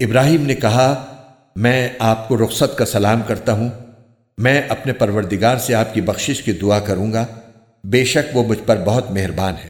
ابراہیم نے کہا، میں آپ کو رخصت کا سلام کرتا ہوں۔ میں اپنے پروردگار سے آپ کی بخشش کی دعا کروں گا۔ بے شک وہ مجھ پر بہت مہربان ہے۔